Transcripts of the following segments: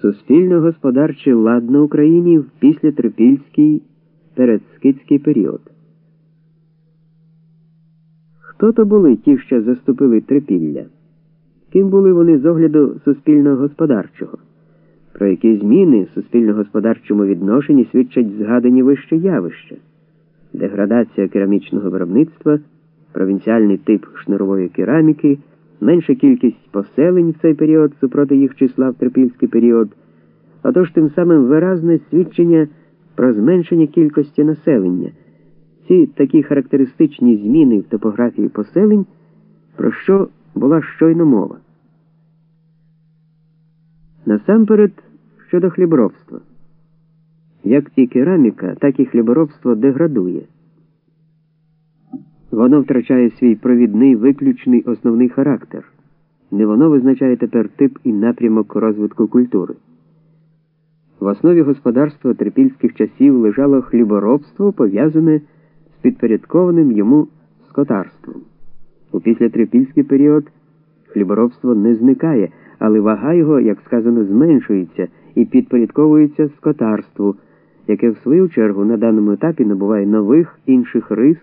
Суспільно-господарчий лад на Україні в післятрипільський передскидський період. Хто то були ті, що заступили трипілля? Ким були вони з огляду суспільно-господарчого? Про які зміни в суспільно-господарчому відношенні свідчать згадані вище явища, деградація керамічного виробництва, провінціальний тип шнурової кераміки менша кількість поселень в цей період супроти їх числа в трипільський період, а тож тим самим виразне свідчення про зменшення кількості населення. Ці такі характеристичні зміни в топографії поселень, про що була щойно мова. Насамперед щодо хліборобства. Як і кераміка, так і хліборобство деградує. Воно втрачає свій провідний виключний основний характер. Не воно визначає тепер тип і напрямок розвитку культури. В основі господарства трипільських часів лежало хліборобство, пов'язане з підпорядкованим йому скотарством. У післятрипільський період хліборобство не зникає, але вага його, як сказано, зменшується і підпорядковується скотарству, яке в свою чергу на даному етапі набуває нових інших рис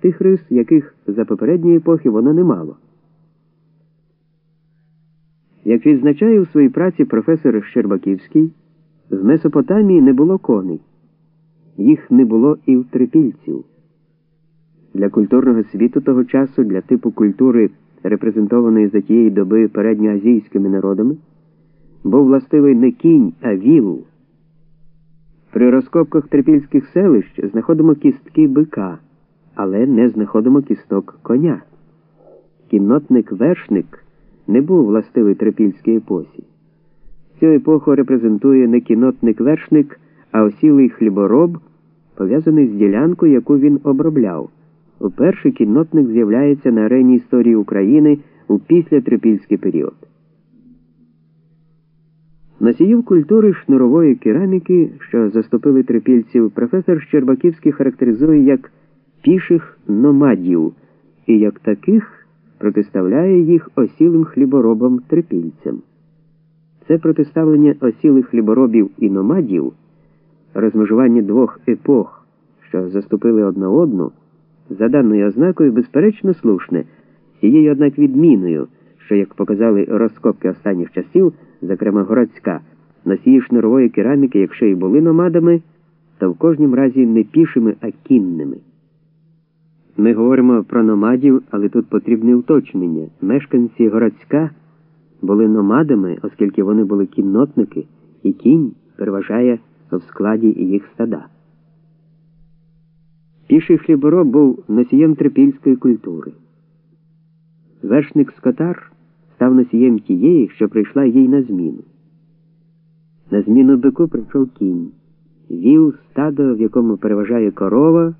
тих рис, яких за попередньої епохи воно не мало. Як відзначає у своїй праці професор Щербаківський, в Месопотамії не було коней, їх не було і в трипільців. Для культурного світу того часу, для типу культури, репрезентованої за тієї доби передньоазійськими народами, був властивий не кінь, а віл. При розкопках трипільських селищ знаходимо кістки бика але не знаходимо кісток коня. Кіннотник вершник не був властивий трипільській епосі. Цю епоху репрезентує не кіннотник вершник, а осілий хлібороб, пов'язаний з ділянкою, яку він обробляв. Уперше кіннотник з'являється на арені історії України у післятрипільський період. Носіїв культури шнурової кераміки, що заступили трипільців, професор Щербаківський характеризує як піших номадів і як таких протиставляє їх осілим хліборобам трипільцям. Це протиставлення осілих хліборобів і номадів, розмежування двох епох, що заступили одна одну, за даною ознакою, безперечно, слушне, цією, однак, відміною, що, як показали розкопки останніх часів, зокрема городська, носії шнурової кераміки, якщо і були номадами, то в кожнім разі не пішими, а кінними. Ми говоримо про номадів, але тут потрібне уточнення. Мешканці городська були номадами, оскільки вони були кіннотники, і кінь переважає в складі їх стада. Піший хлібороб був носієм трипільської культури. Вершник скотар став носієм тієї, що прийшла їй на зміну. На зміну бику прийшов кінь, вів стадо, в якому переважає корова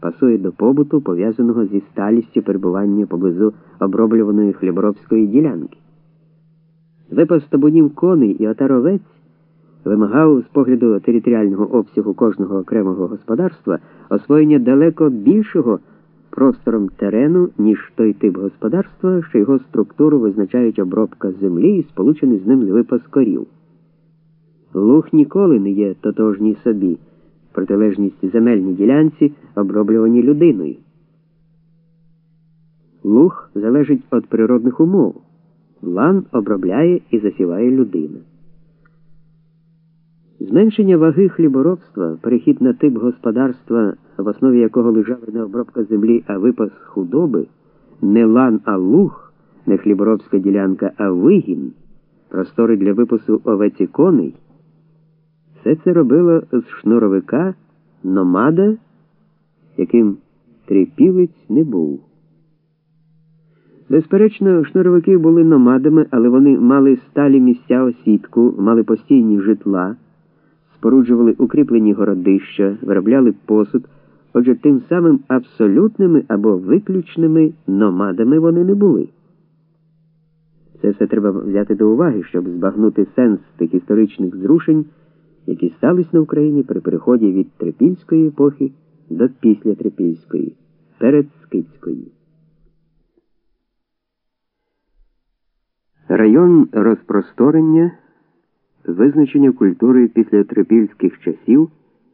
пасує до побуту, пов'язаного зі сталістю перебування поблизу оброблюваної хліборобської ділянки. Випас табунів коней і отаровець вимагав з погляду територіального обсягу кожного окремого господарства освоєння далеко більшого простором терену, ніж той тип господарства, що його структуру визначають обробка землі і сполучений з ним випас корів. Луг ніколи не є тотожній собі протилежність земельній ділянці, оброблюваній людиною. Луг залежить від природних умов. Лан обробляє і засіває людина. Зменшення ваги хліборобства, перехід на тип господарства, в основі якого лежала не обробка землі, а випас худоби, не лан, а луг, не хліборобська ділянка, а вигін, простори для випасу овець і коней. Все це робило з шнуровика номада, яким трипілець не був. Безперечно, шнуровики були номадами, але вони мали сталі місця осідку, мали постійні житла, споруджували укріплені городища, виробляли посуд, отже, тим самим абсолютними або виключними номадами вони не були. Це все треба взяти до уваги, щоб збагнути сенс тих історичних зрушень які стались на Україні при переході від трипільської епохи до післятрипільської, передскидської. Район розпросторення визначення культури після трипільських часів.